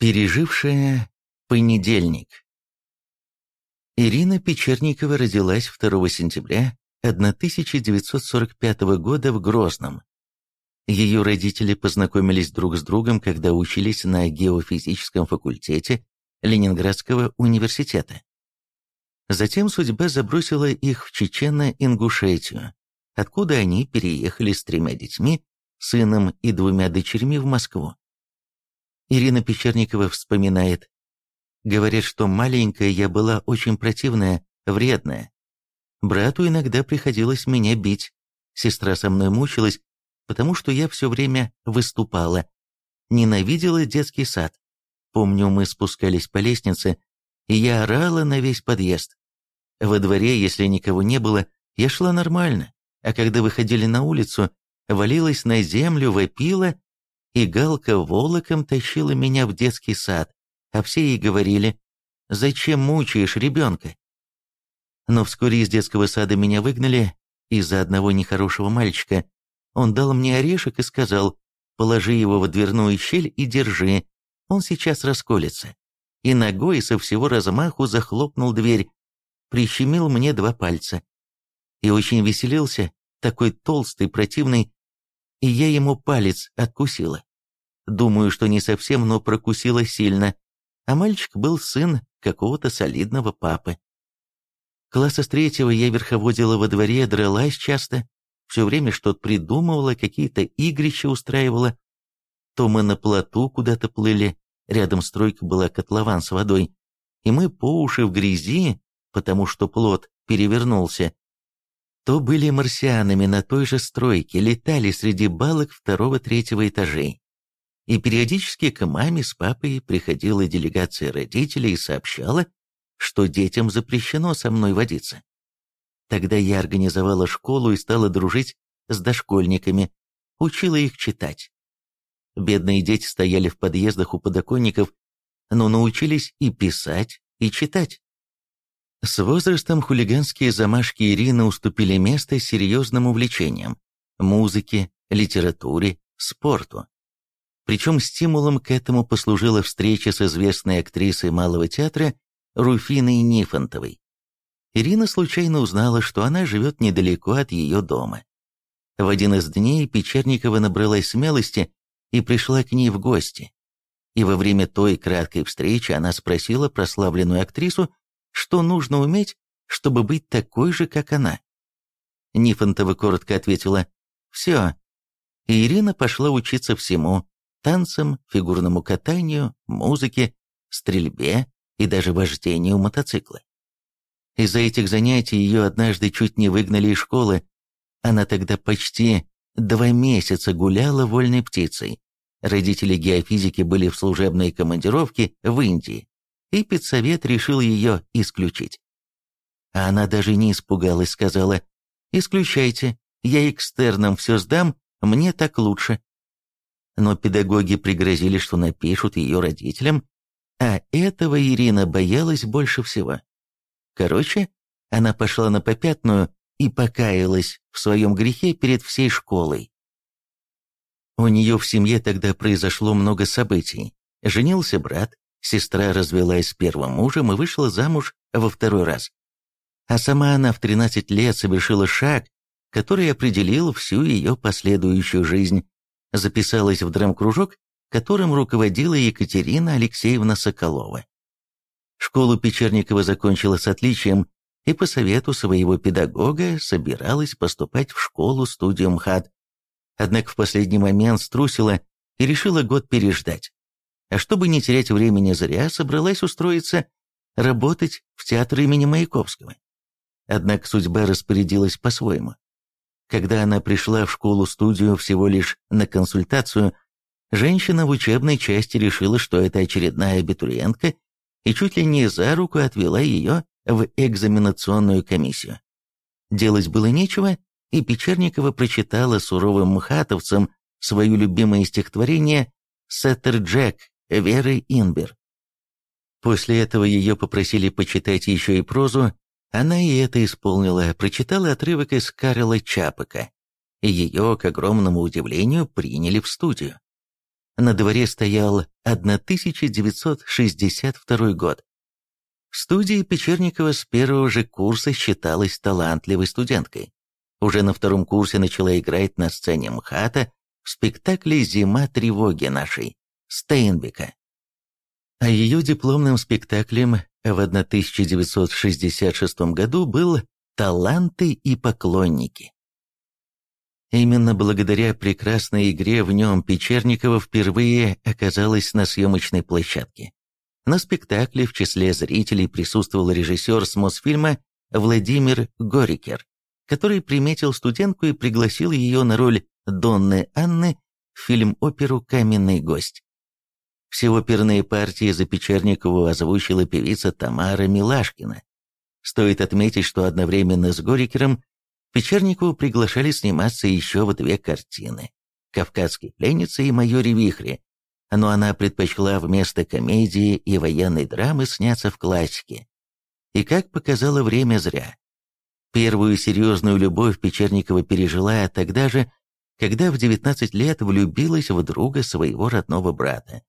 Пережившая понедельник. Ирина Печерникова родилась 2 сентября 1945 года в Грозном. Ее родители познакомились друг с другом, когда учились на геофизическом факультете Ленинградского университета. Затем судьба забросила их в Чечено-Ингушетию, откуда они переехали с тремя детьми, сыном и двумя дочерьми в Москву. Ирина Печерникова вспоминает. Говорят, что маленькая я была очень противная, вредная. Брату иногда приходилось меня бить. Сестра со мной мучилась, потому что я все время выступала. Ненавидела детский сад. Помню, мы спускались по лестнице, и я орала на весь подъезд. Во дворе, если никого не было, я шла нормально, а когда выходили на улицу, валилась на землю, вопила, и Галка волоком тащила меня в детский сад, а все ей говорили, «Зачем мучаешь ребенка?» Но вскоре из детского сада меня выгнали из-за одного нехорошего мальчика. Он дал мне орешек и сказал, «Положи его в дверную щель и держи, он сейчас расколется». И ногой со всего размаху захлопнул дверь, прищемил мне два пальца. И очень веселился, такой толстый, противный, и я ему палец откусила. Думаю, что не совсем, но прокусила сильно, а мальчик был сын какого-то солидного папы. Класса с третьего я верховодила во дворе, дралась часто, все время что-то придумывала, какие-то игрища устраивала. То мы на плоту куда-то плыли, рядом стройка была котлован с водой, и мы по уши в грязи, потому что плот перевернулся, то были марсианами на той же стройке, летали среди балок второго-третьего этажей. И периодически к маме с папой приходила делегация родителей и сообщала, что детям запрещено со мной водиться. Тогда я организовала школу и стала дружить с дошкольниками, учила их читать. Бедные дети стояли в подъездах у подоконников, но научились и писать, и читать. С возрастом хулиганские замашки Ирины уступили место серьезным увлечениям – музыке, литературе, спорту. Причем стимулом к этому послужила встреча с известной актрисой Малого театра Руфиной Нифонтовой. Ирина случайно узнала, что она живет недалеко от ее дома. В один из дней Печерникова набралась смелости и пришла к ней в гости. И во время той краткой встречи она спросила прославленную актрису, что нужно уметь, чтобы быть такой же, как она. Нифонтова коротко ответила «Все». И Ирина пошла учиться всему – танцам, фигурному катанию, музыке, стрельбе и даже вождению мотоцикла. Из-за этих занятий ее однажды чуть не выгнали из школы. Она тогда почти два месяца гуляла вольной птицей. Родители геофизики были в служебной командировке в Индии и педсовет решил ее исключить. А она даже не испугалась, сказала, «Исключайте, я экстерном все сдам, мне так лучше». Но педагоги пригрозили, что напишут ее родителям, а этого Ирина боялась больше всего. Короче, она пошла на попятную и покаялась в своем грехе перед всей школой. У нее в семье тогда произошло много событий. Женился брат, Сестра развелась с первым мужем и вышла замуж во второй раз. А сама она в 13 лет совершила шаг, который определил всю ее последующую жизнь. Записалась в драм-кружок, которым руководила Екатерина Алексеевна Соколова. Школу Печерникова закончила с отличием и по совету своего педагога собиралась поступать в школу-студию МХАТ. Однако в последний момент струсила и решила год переждать а чтобы не терять времени зря, собралась устроиться работать в театр имени Маяковского. Однако судьба распорядилась по-своему. Когда она пришла в школу-студию всего лишь на консультацию, женщина в учебной части решила, что это очередная абитуриентка, и чуть ли не за руку отвела ее в экзаменационную комиссию. Делать было нечего, и Печерникова прочитала суровым мхатовцам свое любимое стихотворение «Сеттер Джек» Веры Инбер. После этого ее попросили почитать еще и прозу, она и это исполнила, прочитала отрывок из Карла Чапака, ее, к огромному удивлению, приняли в студию. На дворе стоял 1962 год. В студии Печерникова с первого же курса считалась талантливой студенткой. Уже на втором курсе начала играть на сцене МХАТа в спектакле «Зима тревоги нашей» Стейнбека. А ее дипломным спектаклем в 1966 году был «Таланты и поклонники». Именно благодаря прекрасной игре в нем Печерникова впервые оказалась на съемочной площадке. На спектакле в числе зрителей присутствовал режиссер с Мосфильма Владимир Горикер, который приметил студентку и пригласил ее на роль Донны Анны в фильм-оперу «Каменный гость». Все оперные партии за Печерникову озвучила певица Тамара Милашкина. Стоит отметить, что одновременно с Горикером Печерникову приглашали сниматься еще в две картины «Кавказский пленница» и «Майоре Вихре», но она предпочла вместо комедии и военной драмы сняться в классике. И как показало время зря. Первую серьезную любовь Печерникова пережила тогда же, когда в 19 лет влюбилась в друга своего родного брата.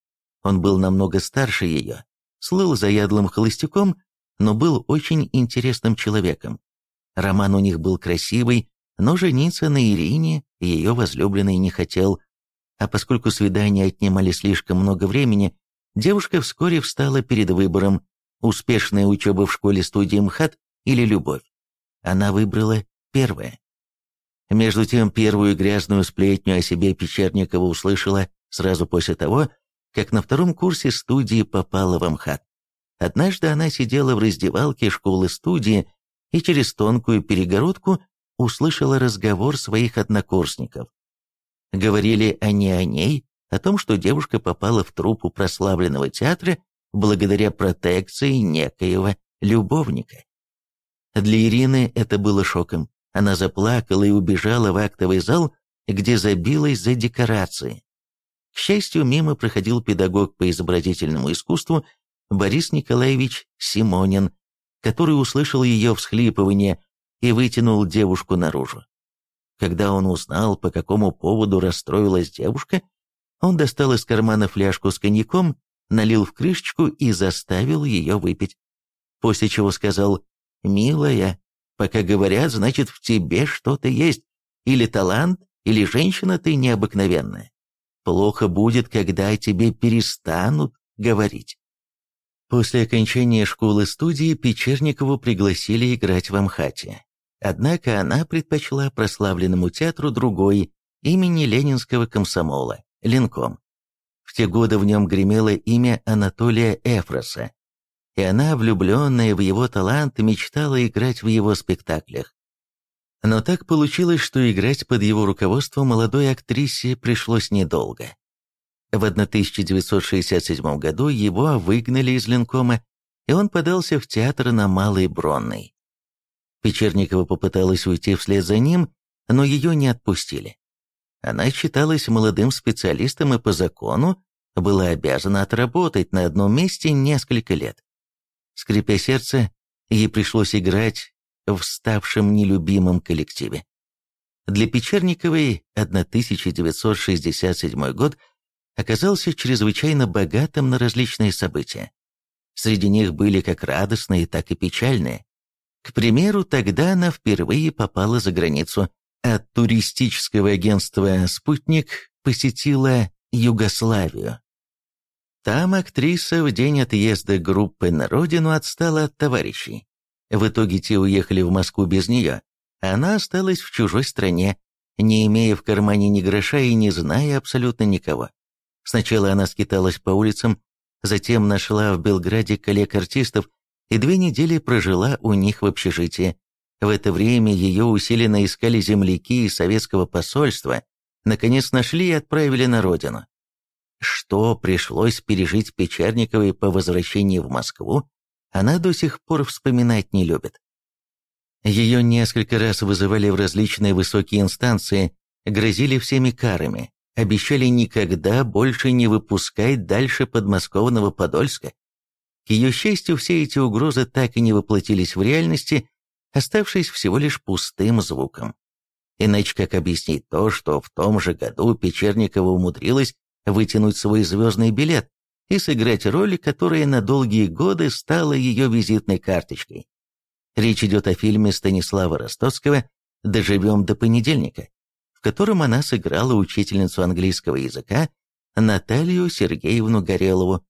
Он был намного старше ее, слыл заядлым холостяком, но был очень интересным человеком. Роман у них был красивый, но жениться на Ирине ее возлюбленный не хотел, а поскольку свидания отнимали слишком много времени, девушка вскоре встала перед выбором успешная учеба в школе-студии МХАТ или любовь. Она выбрала первое. Между тем, первую грязную сплетню о себе Печерникова услышала сразу после того, как на втором курсе студии попала в МХАТ. Однажды она сидела в раздевалке школы-студии и через тонкую перегородку услышала разговор своих однокурсников. Говорили они о ней, о том, что девушка попала в труппу прославленного театра благодаря протекции некоего любовника. Для Ирины это было шоком. Она заплакала и убежала в актовый зал, где забилась за декорации. К счастью, мимо проходил педагог по изобразительному искусству Борис Николаевич Симонин, который услышал ее всхлипывание и вытянул девушку наружу. Когда он узнал, по какому поводу расстроилась девушка, он достал из кармана фляжку с коньяком, налил в крышечку и заставил ее выпить. После чего сказал «Милая, пока говорят, значит, в тебе что-то есть. Или талант, или женщина ты необыкновенная. Плохо будет, когда тебе перестанут говорить». После окончания школы-студии Печерникову пригласили играть в Амхате. Однако она предпочла прославленному театру другой, имени Ленинского комсомола, Ленком. В те годы в нем гремело имя Анатолия Эфроса, и она, влюбленная в его талант, мечтала играть в его спектаклях. Но так получилось, что играть под его руководством молодой актрисе пришлось недолго. В 1967 году его выгнали из Ленкома, и он подался в театр на Малой Бронной. Печерникова попыталась уйти вслед за ним, но ее не отпустили. Она считалась молодым специалистом и по закону была обязана отработать на одном месте несколько лет. Скрипя сердце, ей пришлось играть в ставшем нелюбимом коллективе. Для Печерниковой 1967 год оказался чрезвычайно богатым на различные события. Среди них были как радостные, так и печальные. К примеру, тогда она впервые попала за границу. От туристического агентства «Спутник» посетила Югославию. Там актриса в день отъезда группы на родину отстала от товарищей. В итоге те уехали в Москву без нее. Она осталась в чужой стране, не имея в кармане ни гроша и не зная абсолютно никого. Сначала она скиталась по улицам, затем нашла в Белграде коллег-артистов и две недели прожила у них в общежитии. В это время ее усиленно искали земляки из советского посольства, наконец нашли и отправили на родину. Что пришлось пережить Печерниковой по возвращении в Москву, она до сих пор вспоминать не любит. Ее несколько раз вызывали в различные высокие инстанции, грозили всеми карами, обещали никогда больше не выпускать дальше подмосковного Подольска. К ее счастью, все эти угрозы так и не воплотились в реальности, оставшись всего лишь пустым звуком. Иначе как объяснить то, что в том же году Печерникова умудрилась вытянуть свой звездный билет и сыграть роль, которая на долгие годы стала ее визитной карточкой. Речь идет о фильме Станислава Ростоцкого «Доживем до понедельника», в котором она сыграла учительницу английского языка Наталью Сергеевну Горелову.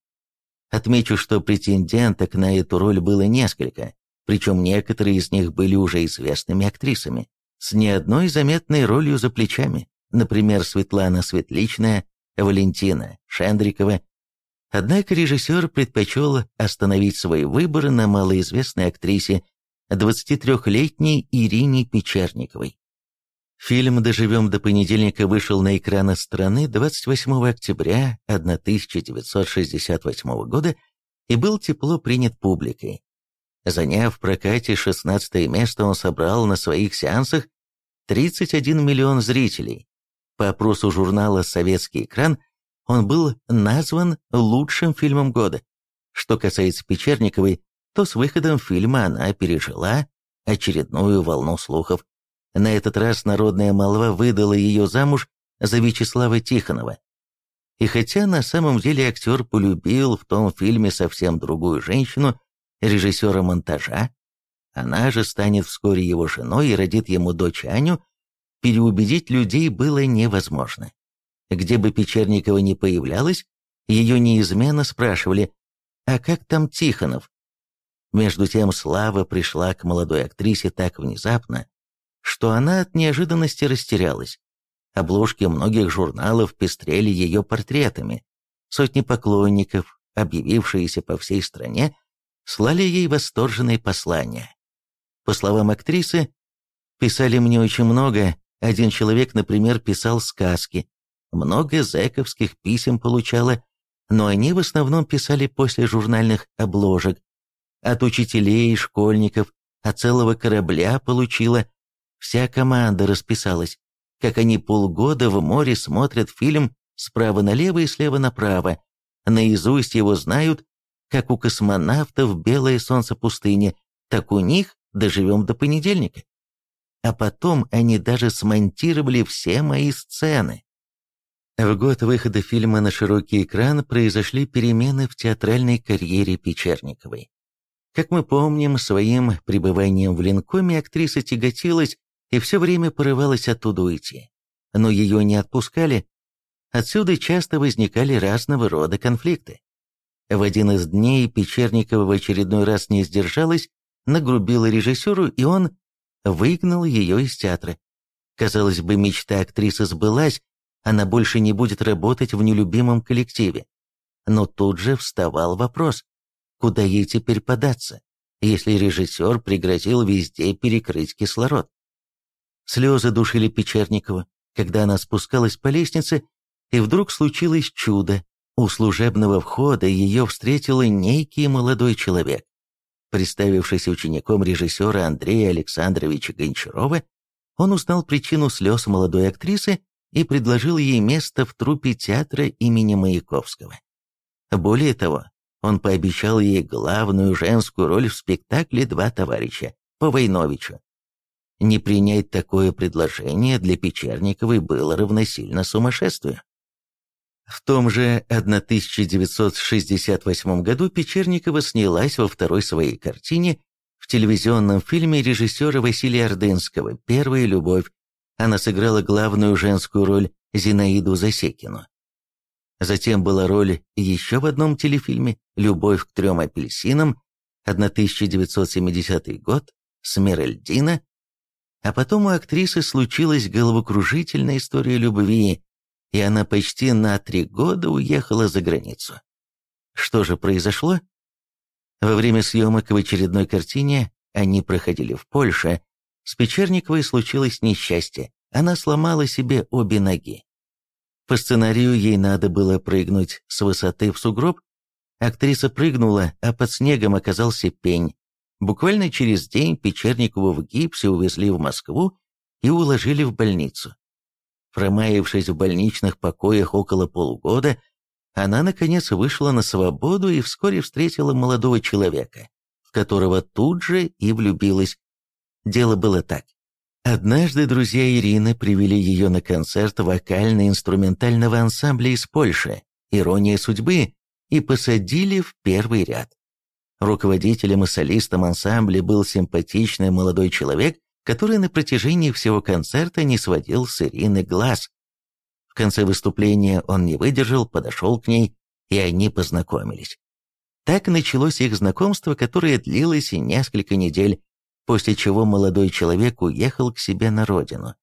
Отмечу, что претенденток на эту роль было несколько, причем некоторые из них были уже известными актрисами, с не одной заметной ролью за плечами, например, Светлана Светличная, Валентина Шендрикова. Однако режиссер предпочел остановить свои выборы на малоизвестной актрисе 23-летней Ирине Печерниковой. Фильм «Доживем до понедельника» вышел на экраны страны 28 октября 1968 года и был тепло принят публикой. Заняв в прокате 16 место, он собрал на своих сеансах 31 миллион зрителей. По опросу журнала «Советский экран» он был назван лучшим фильмом года. Что касается Печерниковой, то с выходом фильма она пережила очередную волну слухов. На этот раз народная молва выдала ее замуж за Вячеслава Тихонова. И хотя на самом деле актер полюбил в том фильме совсем другую женщину, режиссера монтажа, она же станет вскоре его женой и родит ему дочь Аню, переубедить людей было невозможно. Где бы Печерникова ни появлялась, ее неизменно спрашивали «А как там Тихонов?». Между тем слава пришла к молодой актрисе так внезапно, что она от неожиданности растерялась. Обложки многих журналов пестрели ее портретами. Сотни поклонников, объявившиеся по всей стране, слали ей восторженные послания. По словам актрисы, писали мне очень много, один человек, например, писал сказки, много зэковских писем получала, но они в основном писали после журнальных обложек. От учителей, школьников, от целого корабля получила. Вся команда расписалась, как они полгода в море смотрят фильм справа налево и слева направо, наизусть его знают, как у космонавтов белое солнце пустыни, так у них доживем до понедельника. А потом они даже смонтировали все мои сцены. В год выхода фильма на широкий экран произошли перемены в театральной карьере Печерниковой. Как мы помним, своим пребыванием в Линкоме актриса тяготилась и все время порывалась оттуда уйти. Но ее не отпускали. Отсюда часто возникали разного рода конфликты. В один из дней Печерникова в очередной раз не сдержалась, нагрубила режиссеру, и он выгнал ее из театра. Казалось бы, мечта актрисы сбылась, она больше не будет работать в нелюбимом коллективе. Но тут же вставал вопрос, куда ей теперь податься, если режиссер пригрозил везде перекрыть кислород. Слезы душили Печерникова, когда она спускалась по лестнице, и вдруг случилось чудо. У служебного входа ее встретил некий молодой человек. Представившись учеником режиссера Андрея Александровича Гончарова, он узнал причину слез молодой актрисы и предложил ей место в труппе театра имени Маяковского. Более того, он пообещал ей главную женскую роль в спектакле «Два товарища» по Войновичу. Не принять такое предложение для Печерниковой было равносильно сумасшествию. В том же 1968 году Печерникова снялась во второй своей картине в телевизионном фильме режиссера Василия Ордынского «Первая любовь», она сыграла главную женскую роль Зинаиду Засекину. Затем была роль еще в одном телефильме «Любовь к трем апельсинам» 1970 год, Смеральдина, а потом у актрисы случилась головокружительная история любви, и она почти на три года уехала за границу. Что же произошло? Во время съемок в очередной картине они проходили в Польше, с Печерниковой случилось несчастье, она сломала себе обе ноги. По сценарию ей надо было прыгнуть с высоты в сугроб. Актриса прыгнула, а под снегом оказался пень. Буквально через день Печерникову в гипсе увезли в Москву и уложили в больницу. Промаявшись в больничных покоях около полугода, она, наконец, вышла на свободу и вскоре встретила молодого человека, в которого тут же и влюбилась. Дело было так. Однажды друзья Ирины привели ее на концерт вокально-инструментального ансамбля из Польши «Ирония судьбы» и посадили в первый ряд. Руководителем и солистом ансамбля был симпатичный молодой человек, который на протяжении всего концерта не сводил с Ирины глаз. В конце выступления он не выдержал, подошел к ней, и они познакомились. Так началось их знакомство, которое длилось несколько недель, после чего молодой человек уехал к себе на родину.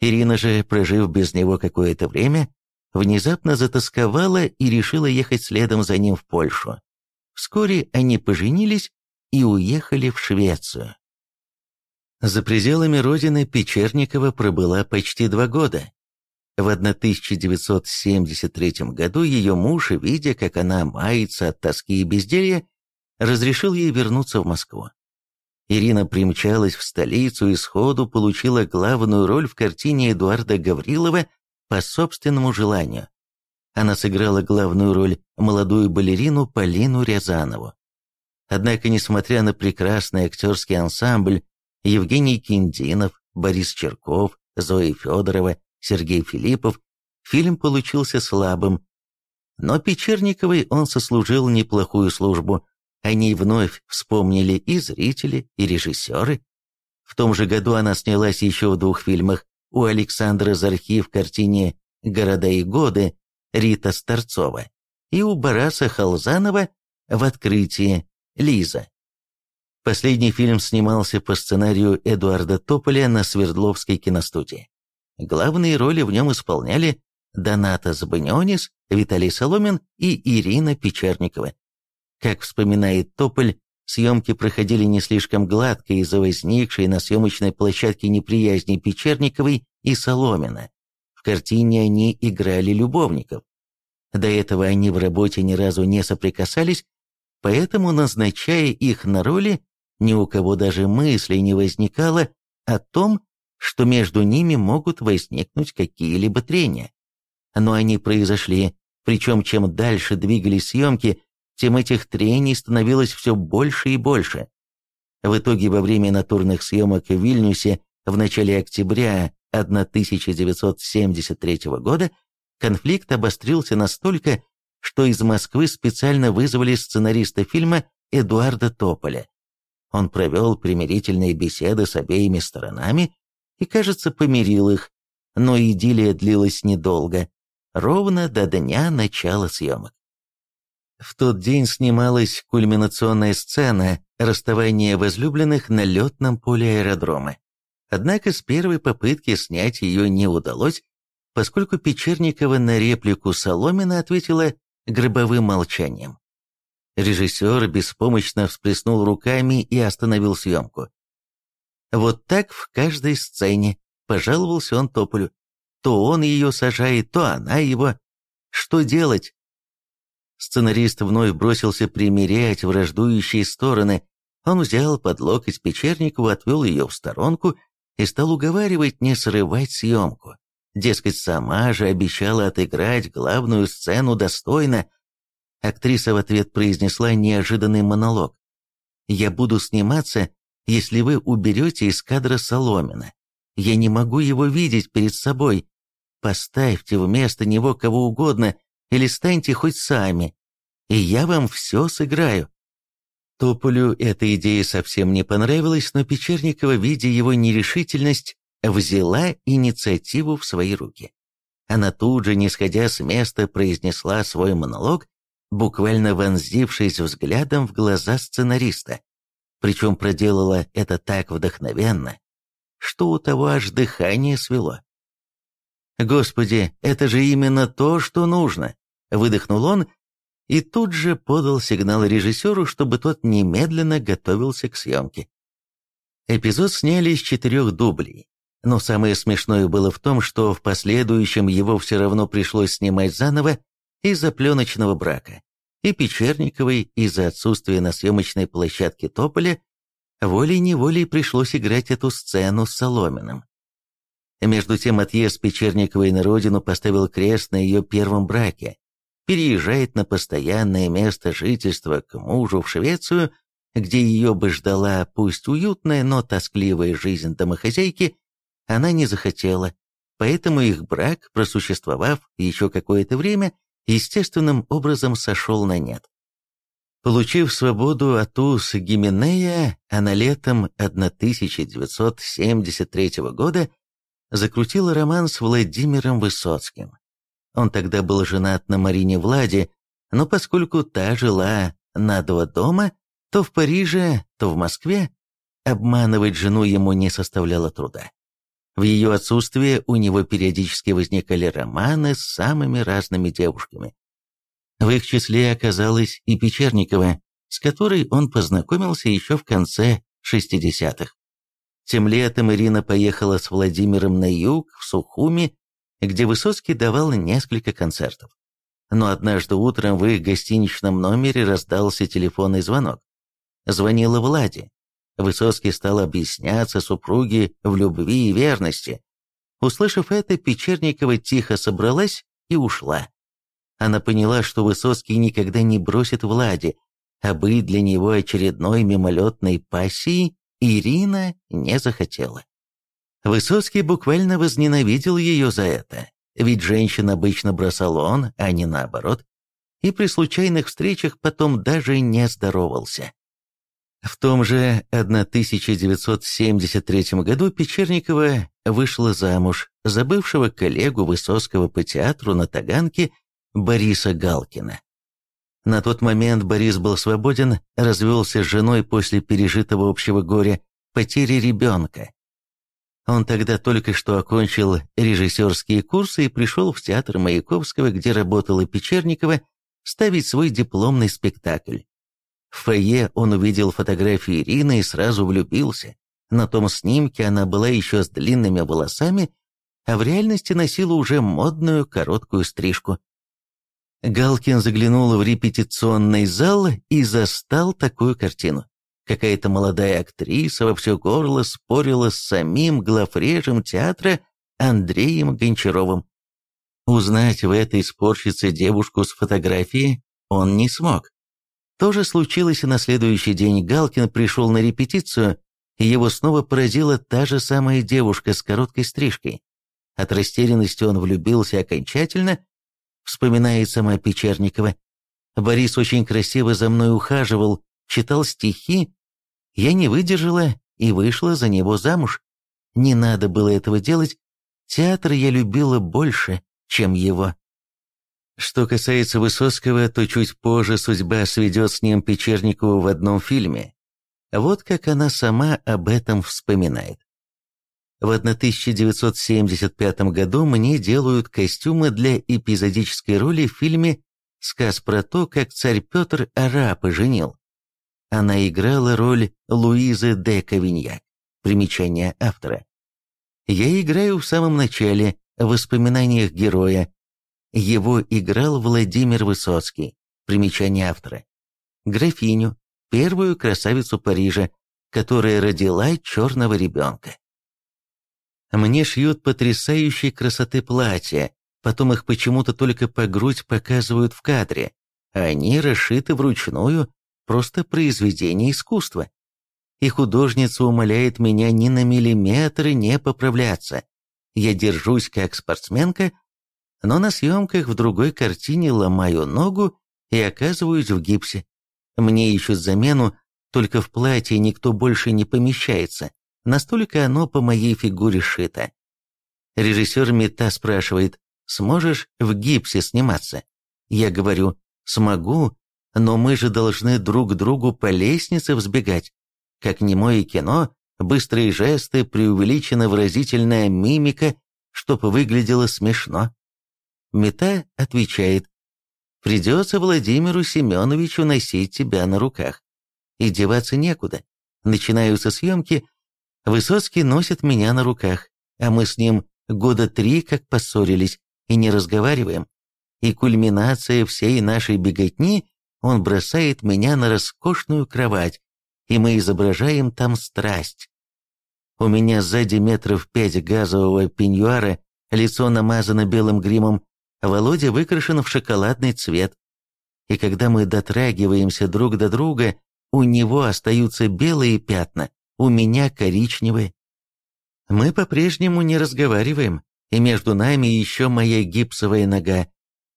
Ирина же, прожив без него какое-то время, внезапно затасковала и решила ехать следом за ним в Польшу. Вскоре они поженились и уехали в Швецию. За пределами родины Печерникова пробыла почти два года. В 1973 году ее муж, видя, как она мается от тоски и безделья, разрешил ей вернуться в Москву. Ирина примчалась в столицу и сходу получила главную роль в картине Эдуарда Гаврилова по собственному желанию она сыграла главную роль молодую балерину Полину Рязанову. Однако, несмотря на прекрасный актерский ансамбль, Евгений Киндинов, Борис Черков, Зоя Федорова, Сергей Филиппов, фильм получился слабым. Но Печерниковой он сослужил неплохую службу, о ней вновь вспомнили и зрители, и режиссеры. В том же году она снялась еще в двух фильмах у Александра Зархи в картине «Города и годы» Рита Старцова и у Бараса Халзанова в «Открытии» Лиза. Последний фильм снимался по сценарию Эдуарда Тополя на Свердловской киностудии. Главные роли в нем исполняли Доната Збынёнис, Виталий Соломин и Ирина Печерникова. Как вспоминает Тополь, съемки проходили не слишком гладко из-за возникшей на съемочной площадке неприязни Печерниковой и Соломина картине они играли любовников. До этого они в работе ни разу не соприкасались, поэтому, назначая их на роли, ни у кого даже мысли не возникало о том, что между ними могут возникнуть какие-либо трения. Но они произошли, причем чем дальше двигались съемки, тем этих трений становилось все больше и больше. В итоге во время натурных съемок в Вильнюсе в начале октября 1973 года конфликт обострился настолько, что из Москвы специально вызвали сценариста фильма Эдуарда Тополя. Он провел примирительные беседы с обеими сторонами и, кажется, помирил их, но идиллия длилась недолго, ровно до дня начала съемок. В тот день снималась кульминационная сцена расставания возлюбленных на летном поле аэродрома. Однако с первой попытки снять ее не удалось, поскольку Печерникова на реплику Соломина ответила гробовым молчанием. Режиссер беспомощно всплеснул руками и остановил съемку. Вот так в каждой сцене, пожаловался он Тополю. То он ее сажает, то она его. Что делать? Сценарист вновь бросился примирять враждующие стороны. Он взял под локоть Печерникову, отвел ее в сторонку и стал уговаривать не срывать съемку. Дескать, сама же обещала отыграть главную сцену достойно. Актриса в ответ произнесла неожиданный монолог. «Я буду сниматься, если вы уберете из кадра Соломина. Я не могу его видеть перед собой. Поставьте вместо него кого угодно или станьте хоть сами, и я вам все сыграю». Тополю эта идея совсем не понравилась, но Печерникова, видя его нерешительность, взяла инициативу в свои руки. Она тут же, не сходя с места, произнесла свой монолог, буквально вонзившись взглядом в глаза сценариста. Причем проделала это так вдохновенно, что у того аж дыхание свело. «Господи, это же именно то, что нужно!» — выдохнул он и тут же подал сигнал режиссеру, чтобы тот немедленно готовился к съемке. Эпизод сняли из четырех дублей, но самое смешное было в том, что в последующем его все равно пришлось снимать заново из-за пленочного брака, и Печерниковой из-за отсутствия на съемочной площадке Тополя волей-неволей пришлось играть эту сцену с Соломиным. Между тем отъезд Печерниковой на родину поставил крест на ее первом браке, переезжает на постоянное место жительства к мужу в Швецию, где ее бы ждала пусть уютная, но тоскливая жизнь домохозяйки, она не захотела, поэтому их брак, просуществовав еще какое-то время, естественным образом сошел на нет. Получив свободу от уз Гименея, она летом 1973 года закрутила роман с Владимиром Высоцким. Он тогда был женат на Марине Владе, но поскольку та жила на два дома, то в Париже, то в Москве, обманывать жену ему не составляло труда. В ее отсутствие у него периодически возникали романы с самыми разными девушками. В их числе оказалась и Печерникова, с которой он познакомился еще в конце 60-х. Тем летом Ирина поехала с Владимиром на юг, в Сухуми, где Высоцкий давал несколько концертов. Но однажды утром в их гостиничном номере раздался телефонный звонок. Звонила Влади. Высоцкий стал объясняться супруге в любви и верности. Услышав это, Печерникова тихо собралась и ушла. Она поняла, что Высоцкий никогда не бросит Влади, а быть для него очередной мимолетной пассией Ирина не захотела. Высоцкий буквально возненавидел ее за это, ведь женщин обычно бросал он, а не наоборот, и при случайных встречах потом даже не здоровался. В том же 1973 году Печерникова вышла замуж за бывшего коллегу Высоцкого по театру на Таганке Бориса Галкина. На тот момент Борис был свободен, развелся с женой после пережитого общего горя, потери ребенка. Он тогда только что окончил режиссерские курсы и пришел в театр Маяковского, где работала Печерникова, ставить свой дипломный спектакль. В фойе он увидел фотографии Ирины и сразу влюбился. На том снимке она была еще с длинными волосами, а в реальности носила уже модную короткую стрижку. Галкин заглянул в репетиционный зал и застал такую картину. Какая-то молодая актриса во все горло спорила с самим главрежем театра Андреем Гончаровым. Узнать в этой спорщице девушку с фотографией он не смог. То же случилось и на следующий день. Галкин пришел на репетицию, и его снова поразила та же самая девушка с короткой стрижкой. От растерянности он влюбился окончательно вспоминает сама Печерникова. Борис очень красиво за мной ухаживал, читал стихи. Я не выдержала и вышла за него замуж. Не надо было этого делать. Театр я любила больше, чем его. Что касается Высоцкого, то чуть позже судьба сведет с ним Печерникову в одном фильме. Вот как она сама об этом вспоминает. В 1975 году мне делают костюмы для эпизодической роли в фильме «Сказ про то, как царь Петр арапа женил». Она играла роль Луизы де Кавиньяк. Примечание автора. Я играю в самом начале, в воспоминаниях героя. Его играл Владимир Высоцкий. Примечание автора. Графиню, первую красавицу Парижа, которая родила черного ребенка. Мне шьют потрясающей красоты платья, потом их почему-то только по грудь показывают в кадре, они расшиты вручную, просто произведение искусства. И художница умоляет меня ни на миллиметр не поправляться. Я держусь как спортсменка, но на съемках в другой картине ломаю ногу и оказываюсь в гипсе. Мне ищут замену, только в платье никто больше не помещается. Настолько оно по моей фигуре шито. Режиссер Мета спрашивает, сможешь в гипсе сниматься? Я говорю, смогу, но мы же должны друг другу по лестнице взбегать. Как немое кино, быстрые жесты, преувеличена выразительная мимика, чтобы выглядело смешно. Мета отвечает, придется Владимиру Семеновичу носить тебя на руках. И деваться некуда. Начинаются съемки, Высоцкий носит меня на руках, а мы с ним года три как поссорились и не разговариваем. И кульминация всей нашей беготни, он бросает меня на роскошную кровать, и мы изображаем там страсть. У меня сзади метров пять газового пеньюара, лицо намазано белым гримом, а Володя выкрашен в шоколадный цвет. И когда мы дотрагиваемся друг до друга, у него остаются белые пятна, у меня коричневые. Мы по-прежнему не разговариваем, и между нами еще моя гипсовая нога.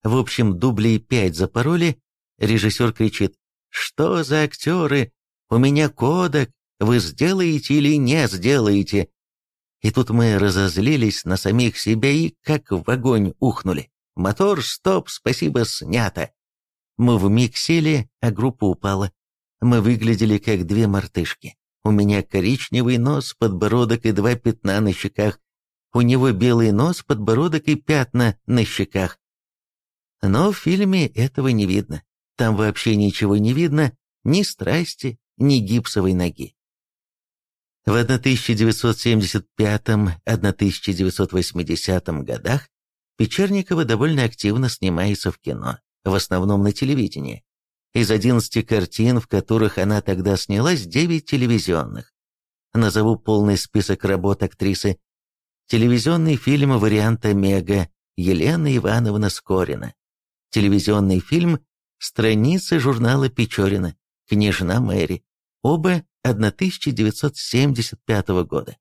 В общем, дублей пять за пароли. Режиссер кричит «Что за актеры? У меня кодек, вы сделаете или не сделаете?» И тут мы разозлились на самих себя и как в огонь ухнули. Мотор, стоп, спасибо, снято. Мы вмиг сели, а группа упала. Мы выглядели как две мартышки. У меня коричневый нос, подбородок и два пятна на щеках. У него белый нос, подбородок и пятна на щеках. Но в фильме этого не видно. Там вообще ничего не видно, ни страсти, ни гипсовой ноги. В 1975-1980 годах Печерникова довольно активно снимается в кино, в основном на телевидении. Из 11 картин, в которых она тогда снялась, 9 телевизионных. Назову полный список работ актрисы. Телевизионный фильм варианта «Мега» Елена Ивановна Скорина. Телевизионный фильм «Страницы журнала Печорина» «Княжна Мэри». Оба 1975 года.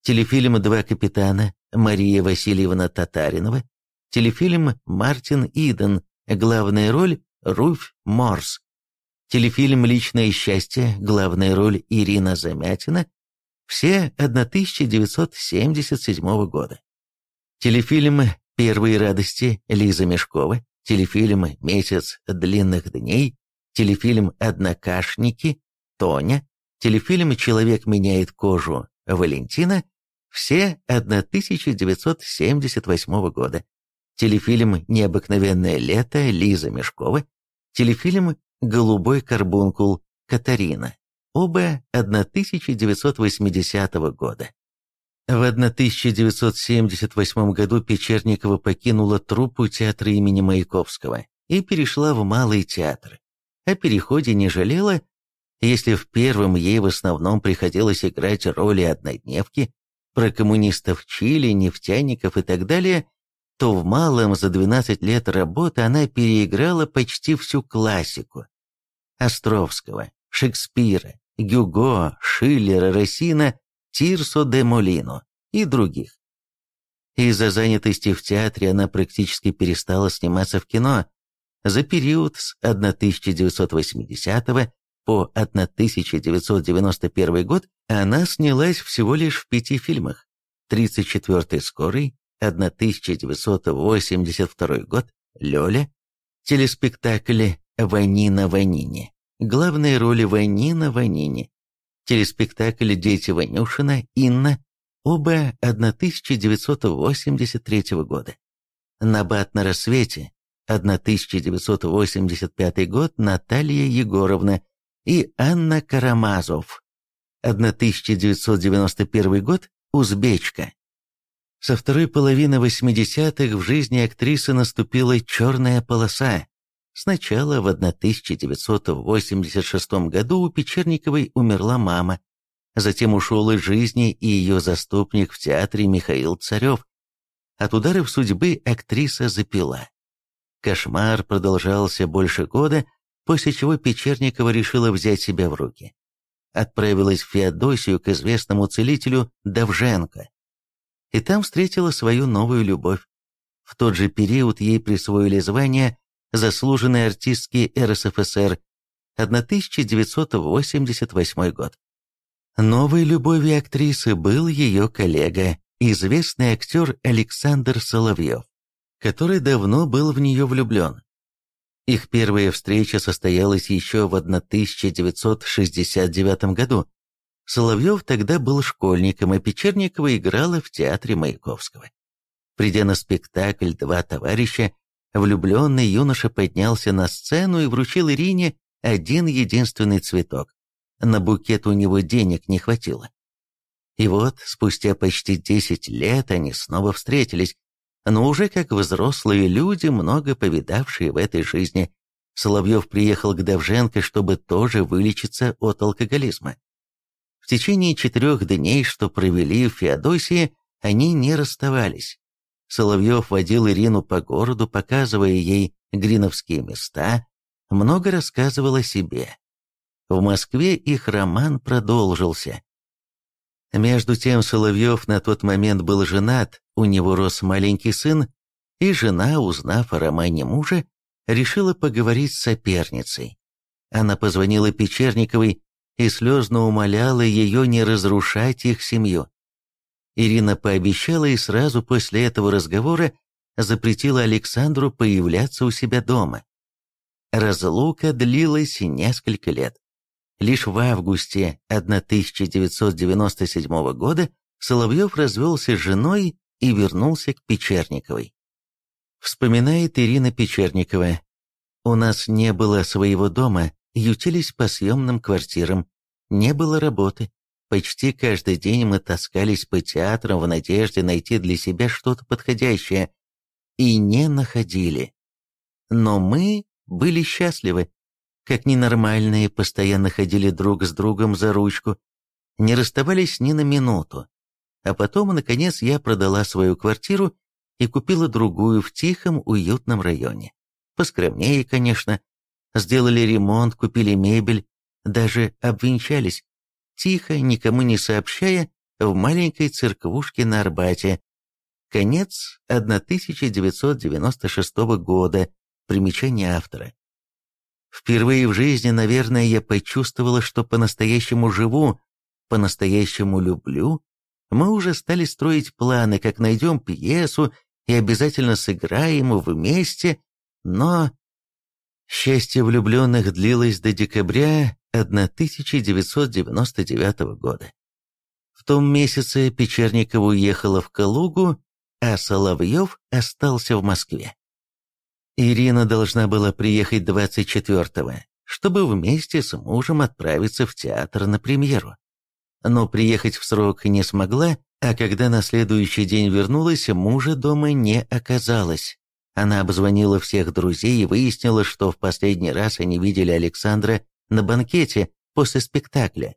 Телефильм «Два капитана» Мария Васильевна Татаринова. Телефильм «Мартин Иден». Главная роль Руфь Морс. Телефильм «Личное счастье», главная роль Ирина Замятина, все 1977 года. Телефильм «Первые радости» Лиза Мешкова, телефильм «Месяц длинных дней», телефильм «Однокашники» Тоня, телефильм «Человек меняет кожу» Валентина, все 1978 года. Телефильм «Необыкновенное лето» Лиза Мешкова, телефильм «Голубой карбункул» Катарина, оба 1980 года. В 1978 году Печерникова покинула труппу театра имени Маяковского и перешла в Малый театр. О переходе не жалела, если в первом ей в основном приходилось играть роли однодневки, про коммунистов Чили, нефтяников и так далее, то в малом за 12 лет работы она переиграла почти всю классику. Островского, Шекспира, Гюго, Шиллера, Рассина, Тирсо де Молино и других. Из-за занятости в театре она практически перестала сниматься в кино. За период с 1980 по 1991 год она снялась всего лишь в пяти фильмах. 34-й «Скорый», 1982 год, Лёля, телеспектакль «Ванина Ванине», главные роли Ванина Ванине, телеспектакль «Дети Ванюшина», Инна, оба 1983 года. «Набат на рассвете», 1985 год, Наталья Егоровна и Анна Карамазов, 1991 год, Узбечка. Со второй половины 80-х в жизни актрисы наступила черная полоса. Сначала в 1986 году у Печерниковой умерла мама. Затем ушел из жизни и ее заступник в театре Михаил Царев. От ударов судьбы актриса запила. Кошмар продолжался больше года, после чего Печерникова решила взять себя в руки. Отправилась в Феодосию к известному целителю Давженко и там встретила свою новую любовь. В тот же период ей присвоили звание «Заслуженной артистки РСФСР» 1988 год. Новой любовью актрисы был ее коллега, известный актер Александр Соловьев, который давно был в нее влюблен. Их первая встреча состоялась еще в 1969 году, Соловьев тогда был школьником, а Печерникова играла в театре Маяковского. Придя на спектакль «Два товарища», влюбленный юноша поднялся на сцену и вручил Ирине один единственный цветок. На букет у него денег не хватило. И вот, спустя почти 10 лет они снова встретились, но уже как взрослые люди, много повидавшие в этой жизни. Соловьев приехал к Давженко, чтобы тоже вылечиться от алкоголизма. В течение четырех дней, что провели в Феодосии, они не расставались. Соловьев водил Ирину по городу, показывая ей гриновские места, много рассказывал о себе. В Москве их роман продолжился. Между тем Соловьев на тот момент был женат, у него рос маленький сын, и жена, узнав о романе мужа, решила поговорить с соперницей. Она позвонила Печерниковой и слезно умоляла ее не разрушать их семью. Ирина пообещала и сразу после этого разговора запретила Александру появляться у себя дома. Разлука длилась несколько лет. Лишь в августе 1997 года Соловьев развелся с женой и вернулся к Печерниковой. Вспоминает Ирина Печерникова. «У нас не было своего дома, ютились по съемным квартирам, не было работы. Почти каждый день мы таскались по театрам в надежде найти для себя что-то подходящее. И не находили. Но мы были счастливы. Как ненормальные, постоянно ходили друг с другом за ручку. Не расставались ни на минуту. А потом, наконец, я продала свою квартиру и купила другую в тихом, уютном районе. Поскромнее, конечно. Сделали ремонт, купили мебель, даже обвенчались тихо, никому не сообщая, в маленькой церквушке на Арбате. Конец 1996 года. Примечание автора. Впервые в жизни, наверное, я почувствовала, что по-настоящему живу, по-настоящему люблю. Мы уже стали строить планы, как найдем пьесу и обязательно сыграем вместе, но... Счастье влюбленных длилось до декабря 1999 года. В том месяце Печерникова уехала в Калугу, а Соловьев остался в Москве. Ирина должна была приехать 24-го, чтобы вместе с мужем отправиться в театр на премьеру. Но приехать в срок не смогла, а когда на следующий день вернулась, мужа дома не оказалось. Она обзвонила всех друзей и выяснила, что в последний раз они видели Александра на банкете после спектакля.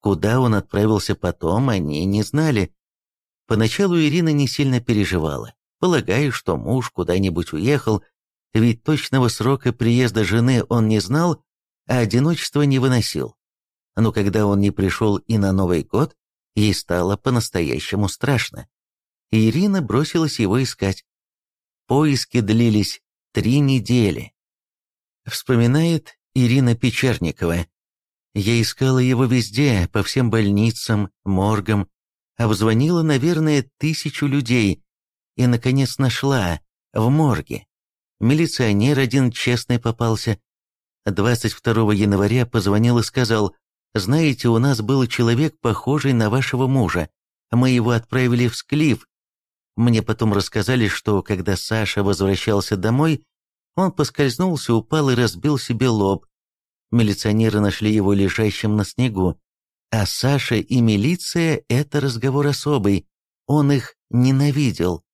Куда он отправился потом, они не знали. Поначалу Ирина не сильно переживала, полагая, что муж куда-нибудь уехал, ведь точного срока приезда жены он не знал, а одиночество не выносил. Но когда он не пришел и на Новый год, ей стало по-настоящему страшно. Ирина бросилась его искать. Поиски длились три недели. Вспоминает Ирина Печерникова. Я искала его везде, по всем больницам, моргам, обзвонила, наверное, тысячу людей и, наконец, нашла в морге. Милиционер один честный попался. 22 января позвонил и сказал, «Знаете, у нас был человек, похожий на вашего мужа. Мы его отправили в Склиф. Мне потом рассказали, что, когда Саша возвращался домой, он поскользнулся, упал и разбил себе лоб. Милиционеры нашли его лежащим на снегу. А Саша и милиция – это разговор особый. Он их ненавидел.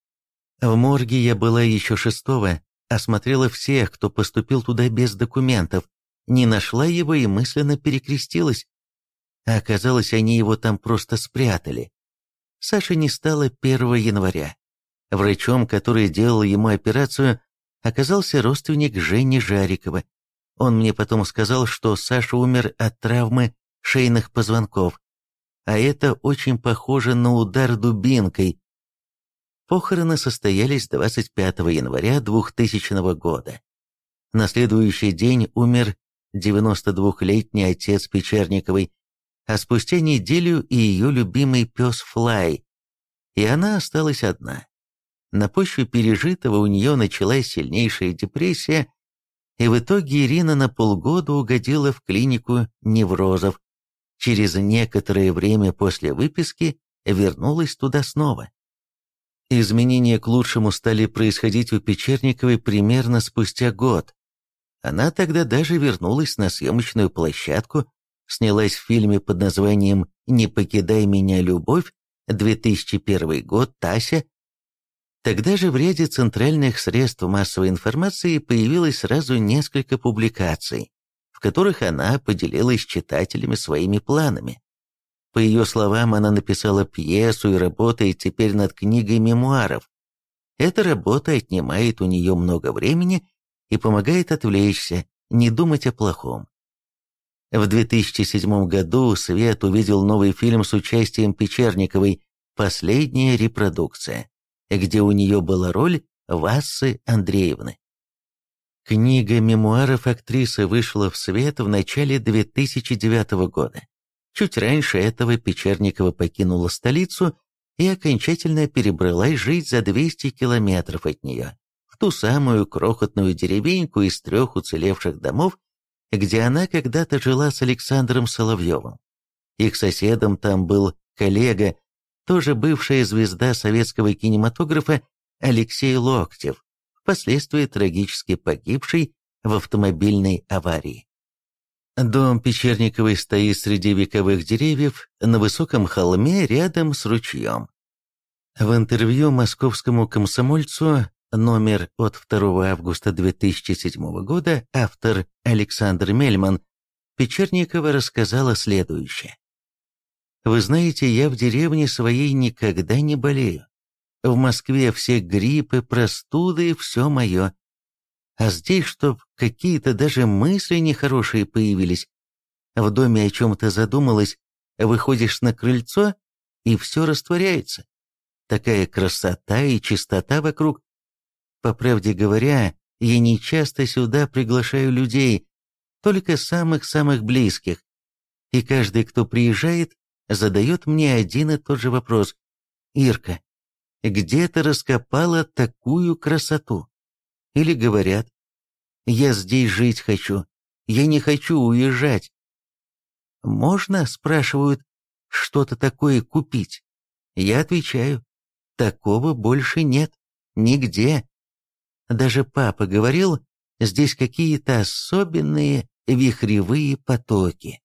В морге я была еще шестого, осмотрела всех, кто поступил туда без документов, не нашла его и мысленно перекрестилась. А оказалось, они его там просто спрятали. Саша не стало 1 января. Врачом, который делал ему операцию, оказался родственник Жени Жарикова. Он мне потом сказал, что Саша умер от травмы шейных позвонков, а это очень похоже на удар дубинкой. Похороны состоялись 25 января 2000 года. На следующий день умер 92-летний отец Печерниковой, а спустя неделю и ее любимый пес Флай, и она осталась одна. На почве пережитого у нее началась сильнейшая депрессия, и в итоге Ирина на полгода угодила в клинику неврозов. Через некоторое время после выписки вернулась туда снова. Изменения к лучшему стали происходить у Печерниковой примерно спустя год. Она тогда даже вернулась на съемочную площадку, снялась в фильме под названием «Не покидай меня, любовь», 2001 год, Тася, Тогда же в ряде центральных средств массовой информации появилось сразу несколько публикаций, в которых она поделилась с читателями своими планами. По ее словам, она написала пьесу и работает теперь над книгой мемуаров. Эта работа отнимает у нее много времени и помогает отвлечься, не думать о плохом. В 2007 году Свет увидел новый фильм с участием Печерниковой «Последняя репродукция», где у нее была роль Вассы Андреевны. Книга мемуаров актрисы вышла в свет в начале 2009 года. Чуть раньше этого Печерникова покинула столицу и окончательно перебралась жить за 200 километров от нее, в ту самую крохотную деревеньку из трех уцелевших домов, где она когда-то жила с Александром Соловьевым. Их соседом там был коллега, тоже бывшая звезда советского кинематографа Алексей Локтев, впоследствии трагически погибший в автомобильной аварии. Дом Печерниковой стоит среди вековых деревьев на высоком холме рядом с ручьем. В интервью московскому комсомольцу номер от 2 августа 2007 года автор Александр Мельман Печерникова рассказала следующее. «Вы знаете, я в деревне своей никогда не болею. В Москве все гриппы, простуды, все мое. А здесь, чтоб какие-то даже мысли нехорошие появились. В доме о чем-то задумалась, выходишь на крыльцо, и все растворяется. Такая красота и чистота вокруг. По правде говоря, я не часто сюда приглашаю людей, только самых-самых близких. И каждый, кто приезжает, задает мне один и тот же вопрос. «Ирка, где ты раскопала такую красоту?» Или говорят, «Я здесь жить хочу, я не хочу уезжать». «Можно, — спрашивают, — что-то такое купить?» Я отвечаю, «Такого больше нет, нигде». Даже папа говорил, здесь какие-то особенные вихревые потоки.